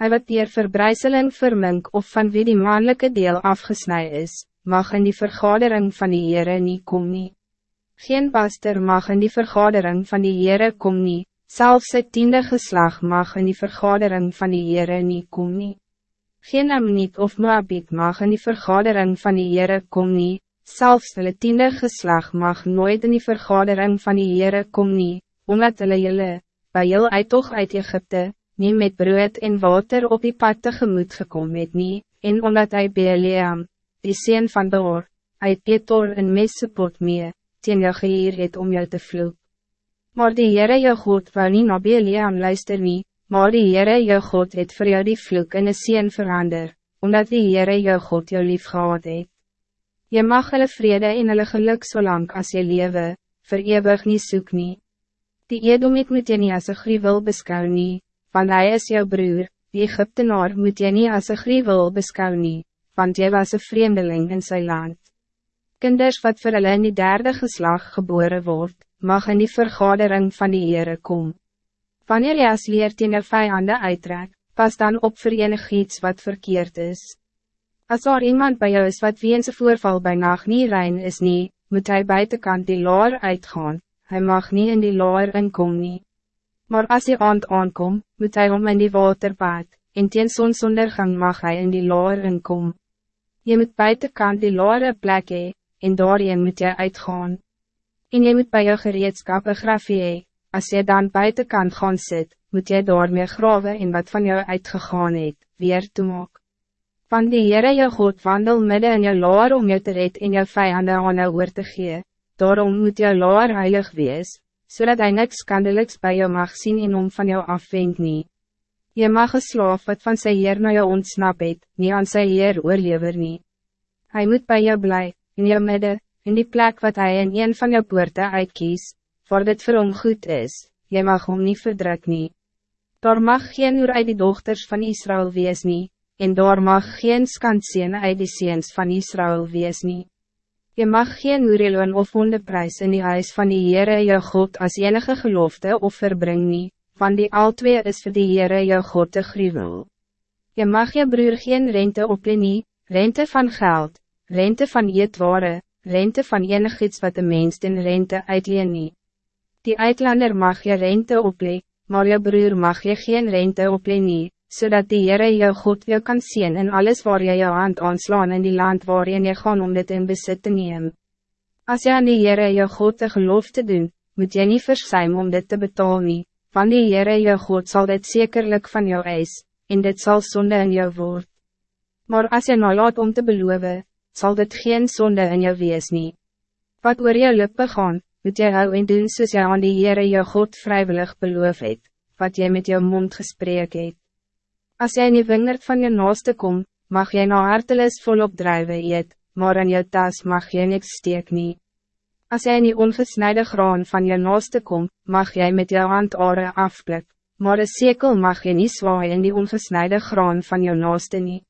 Hij wat dier verbrijzeling vermink of van wie die mannelijke deel afgesnij is, mag in die vergadering van die Heere niet kom nie. Geen pastor mag in die vergadering van die Heere kom nie, selfs sy tiende geslag mag in die vergadering van die Heere niet kom nie. Geen Amniet of Moabit mag in die vergadering van die Heere kom nie, selfs hulle tiende geslag mag nooit in die vergadering van die Heere kom nie, omdat hulle julle, by jul uittog uit Egypte, nie met brood en water op die pad tegemoet gekom het nie, en omdat hy Beleam, die sien van Beor, uit Petor en Messepot mee, teen jou geheer het om jou te vloek. Maar die Heere jou God wou nie na Beleam luister nie, Maar die Heere jou God het voor jou die vloek in een sien verander, omdat die Heere jou God jou lief gehad het. Je mag hulle vrede en hulle geluk zolang als je lewe, vir eeuwig nie soek nie. Die Edomit moet je niet als een gruwel beskou nie, want hij is jouw broer, die Egyptenaar moet je niet als een gruwel beskou nie, want jy was een vreemdeling in zijn land. Kinders wat vir hulle in die derde geslag geboren wordt, mag in die vergadering van die Heere komen. Wanneer jy as leer teen jou vijanden uittrek, pas dan op vir enig iets wat verkeerd is. Als er iemand bij jou is wat wie een voorval bij nacht niet rein is nie, moet hij buitenkant die laar uitgaan, hij mag niet in die laar inkom nie. Maar als hij aand aankom, moet hij om in die water bad, en teen zonsondergang mag hij in die laar inkom. Je moet buitenkant die laar een plek hee, en daarin moet jy uitgaan. En je moet bij jou gereedskap een grafie hee, Als je dan buitenkant gaan zit, moet je daarmee graven in wat van jou uitgegaan het, weer te maak. Van die Heere jou God wandel midden in jou laar om jou te red en jou vijanden aan jou oor te gee, daarom moet jou laar heilig wees, zodat hij niks skandeliks bij jou mag zien en om van jou afwendt nie. Je mag een slaaf wat van sy Heer na jou ontsnap het, nie aan sy Heer oorlever nie. Hy moet bij jou blij, in jou midden, in die plek wat hij in een van jou poorte uitkies, voor dit vir hom goed is, jy mag hom niet verdruk nie. Daar mag geen oor uit die dochters van Israël wees nie, en daar mag geen skantseen uit die seens van Israël wees nie. Je mag geen oereloon of hondeprys in die huis van die Heere jou God als enige gelofte of verbring nie, van die al twee is voor die Heere jou God te gruwel. Je mag je broer geen rente opleen nie, rente van geld, rente van eetware, rente van enig iets wat de mens in rente uitleen nie. Die uitlander mag je rente oplee, maar je broer mag je geen rente oplee nie, zodat die Heere jou God wil kan zien en alles waar je jou hand aanslaan in die land waarin je gaan om dit in besit te neem. As jy aan die Heere jou God te geloof te doen, moet je niet versuim om dit te betalen nie, van die Heere jou God zal dit zekerlijk van jou eis, en dit zal zonde in jou word. Maar als je nalaat om te beloven, zal dit geen zonde in jou wees nie. Wat oor jou lippe gaan, moet jy hou en doen soos jy aan die Heere jou God vrijwillig beloof het, wat jy met jou mond gesprek het. As jy in die wingerd van je naaste kom, mag jy na hartelis volop drijven eet, maar in jou tas mag jy niks steek nie. As jy in die ongesnijde graan van je naaste kom, mag jy met jou handare afblik, maar een sekel mag jy nie zwaai in die ongesnijde graan van jou naaste nie.